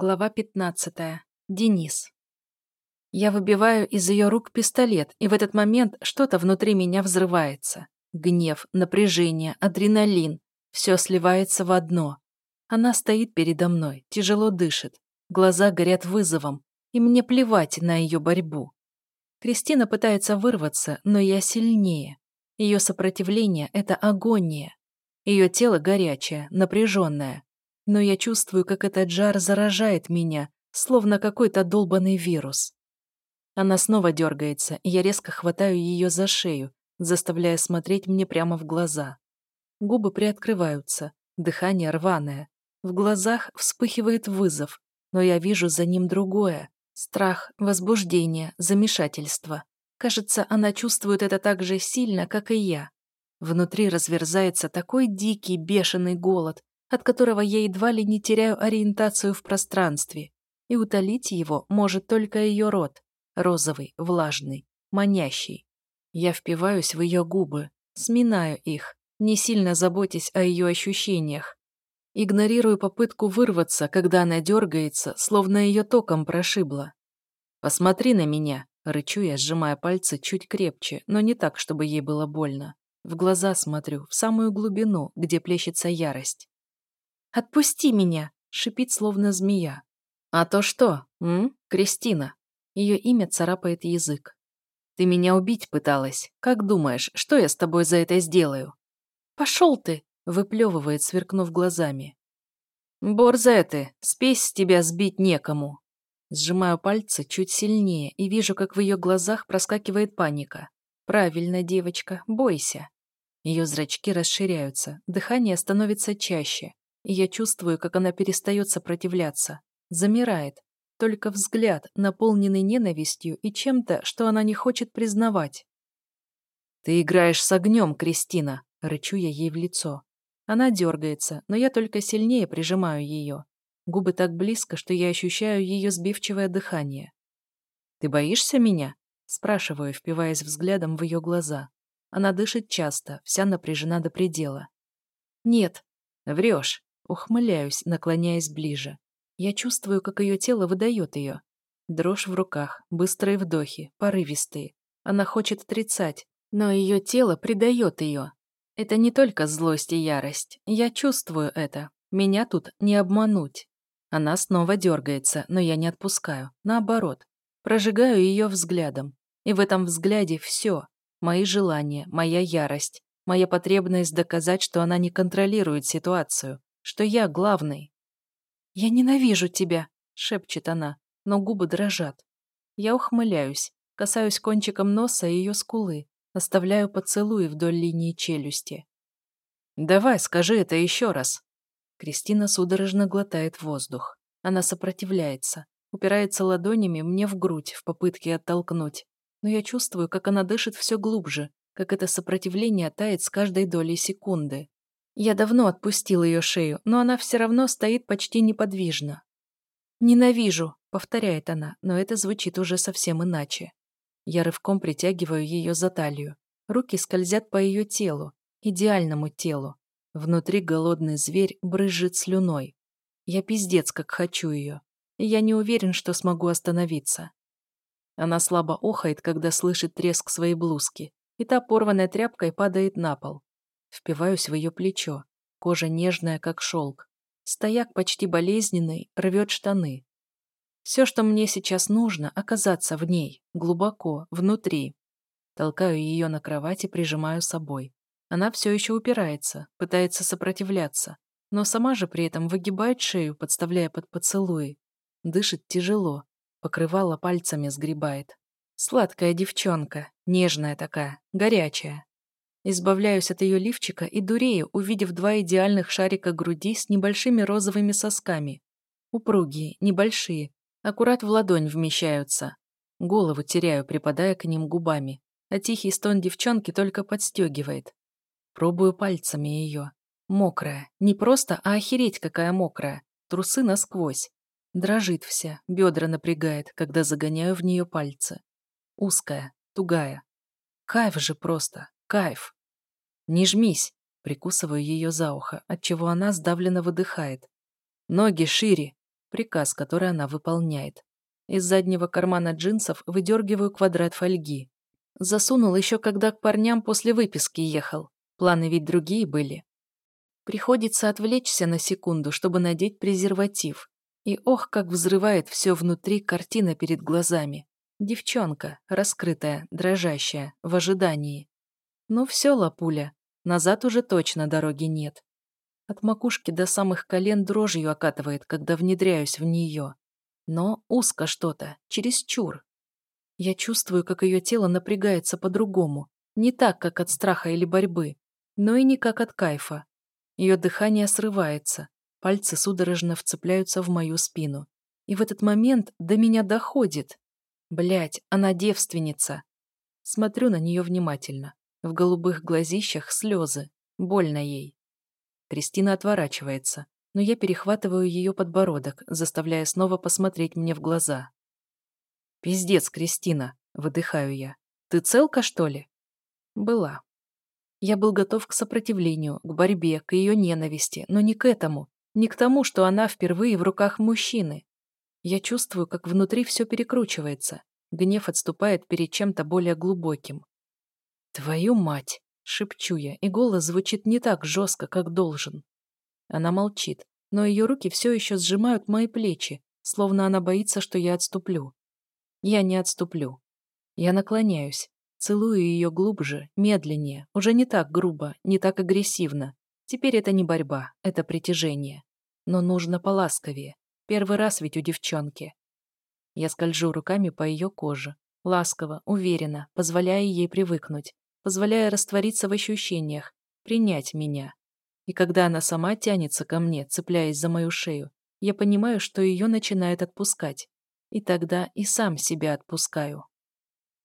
Глава 15. Денис. Я выбиваю из ее рук пистолет, и в этот момент что-то внутри меня взрывается. Гнев, напряжение, адреналин. Все сливается в одно. Она стоит передо мной, тяжело дышит. Глаза горят вызовом, и мне плевать на ее борьбу. Кристина пытается вырваться, но я сильнее. Ее сопротивление — это агония. Ее тело горячее, напряженное но я чувствую, как этот жар заражает меня, словно какой-то долбанный вирус. Она снова дергается, и я резко хватаю ее за шею, заставляя смотреть мне прямо в глаза. Губы приоткрываются, дыхание рваное. В глазах вспыхивает вызов, но я вижу за ним другое. Страх, возбуждение, замешательство. Кажется, она чувствует это так же сильно, как и я. Внутри разверзается такой дикий, бешеный голод, от которого я едва ли не теряю ориентацию в пространстве, и утолить его может только ее рот, розовый, влажный, манящий. Я впиваюсь в ее губы, сминаю их, не сильно заботясь о ее ощущениях. Игнорирую попытку вырваться, когда она дергается, словно ее током прошибло. «Посмотри на меня», — рычу я, сжимая пальцы чуть крепче, но не так, чтобы ей было больно. В глаза смотрю, в самую глубину, где плещется ярость. «Отпусти меня!» — шипит, словно змея. «А то что, м? Кристина?» Ее имя царапает язык. «Ты меня убить пыталась. Как думаешь, что я с тобой за это сделаю?» «Пошел ты!» — выплевывает, сверкнув глазами. «Борзая ты, спесь с тебя сбить некому!» Сжимаю пальцы чуть сильнее и вижу, как в ее глазах проскакивает паника. «Правильно, девочка, бойся!» Ее зрачки расширяются, дыхание становится чаще, и я чувствую, как она перестает сопротивляться, замирает. Только взгляд, наполненный ненавистью и чем-то, что она не хочет признавать. «Ты играешь с огнем, Кристина!» — рычу я ей в лицо. Она дергается, но я только сильнее прижимаю ее. Губы так близко, что я ощущаю ее сбивчивое дыхание. «Ты боишься меня?» — спрашиваю, впиваясь взглядом в ее глаза. Она дышит часто, вся напряжена до предела. «Нет». «Врешь. Ухмыляюсь, наклоняясь ближе. Я чувствую, как ее тело выдает ее. Дрожь в руках, быстрые вдохи, порывистые. Она хочет отрицать, но ее тело предает ее. Это не только злость и ярость. Я чувствую это. Меня тут не обмануть. Она снова дергается, но я не отпускаю. Наоборот. Прожигаю ее взглядом. И в этом взгляде все. Мои желания, моя ярость, моя потребность доказать, что она не контролирует ситуацию, что я главный. «Я ненавижу тебя», — шепчет она, но губы дрожат. Я ухмыляюсь, касаюсь кончиком носа ее скулы, оставляю поцелуи вдоль линии челюсти. «Давай, скажи это еще раз». Кристина судорожно глотает воздух. Она сопротивляется, упирается ладонями мне в грудь в попытке оттолкнуть. Но я чувствую, как она дышит все глубже, как это сопротивление тает с каждой долей секунды. Я давно отпустил ее шею, но она все равно стоит почти неподвижно. «Ненавижу», — повторяет она, но это звучит уже совсем иначе. Я рывком притягиваю ее за талию. Руки скользят по ее телу, идеальному телу. Внутри голодный зверь брызжет слюной. Я пиздец, как хочу ее. Я не уверен, что смогу остановиться. Она слабо охает, когда слышит треск своей блузки, и та порванная тряпкой падает на пол. Впиваюсь в ее плечо. Кожа нежная, как шелк. Стояк почти болезненный, рвет штаны. Все, что мне сейчас нужно, оказаться в ней, глубоко, внутри. Толкаю ее на кровать и прижимаю собой. Она все еще упирается, пытается сопротивляться, но сама же при этом выгибает шею, подставляя под поцелуи. Дышит тяжело, покрывало пальцами сгребает. Сладкая девчонка, нежная такая, горячая. Избавляюсь от ее лифчика и дурею, увидев два идеальных шарика груди с небольшими розовыми сосками. Упругие, небольшие, аккурат в ладонь вмещаются. Голову теряю, припадая к ним губами, а тихий стон девчонки только подстегивает. Пробую пальцами ее. Мокрая. Не просто, а охереть какая мокрая. Трусы насквозь. Дрожит вся, бедра напрягает, когда загоняю в нее пальцы. Узкая, тугая. Кайф же просто. Кайф. Не жмись, прикусываю ее за ухо, отчего она сдавленно выдыхает. Ноги шире. Приказ, который она выполняет. Из заднего кармана джинсов выдергиваю квадрат фольги. Засунул еще когда к парням после выписки ехал. Планы ведь другие были. Приходится отвлечься на секунду, чтобы надеть презерватив. И ох, как взрывает все внутри картина перед глазами. Девчонка, раскрытая, дрожащая, в ожидании. Ну все, лапуля, назад уже точно дороги нет. От макушки до самых колен дрожью окатывает, когда внедряюсь в нее. Но узко что-то, чересчур. Я чувствую, как ее тело напрягается по-другому. Не так, как от страха или борьбы, но и не как от кайфа. Ее дыхание срывается, пальцы судорожно вцепляются в мою спину. И в этот момент до меня доходит. Блять, она девственница. Смотрю на нее внимательно. В голубых глазищах слезы. Больно ей. Кристина отворачивается, но я перехватываю ее подбородок, заставляя снова посмотреть мне в глаза. «Пиздец, Кристина!» — выдыхаю я. «Ты целка, что ли?» «Была». Я был готов к сопротивлению, к борьбе, к ее ненависти, но не к этому, не к тому, что она впервые в руках мужчины. Я чувствую, как внутри все перекручивается. Гнев отступает перед чем-то более глубоким. «Твою мать!» — шепчу я, и голос звучит не так жестко, как должен. Она молчит, но ее руки все еще сжимают мои плечи, словно она боится, что я отступлю. Я не отступлю. Я наклоняюсь, целую ее глубже, медленнее, уже не так грубо, не так агрессивно. Теперь это не борьба, это притяжение. Но нужно поласковее. Первый раз ведь у девчонки. Я скольжу руками по ее коже, ласково, уверенно, позволяя ей привыкнуть, позволяя раствориться в ощущениях, принять меня. И когда она сама тянется ко мне, цепляясь за мою шею, я понимаю, что ее начинает отпускать. И тогда и сам себя отпускаю.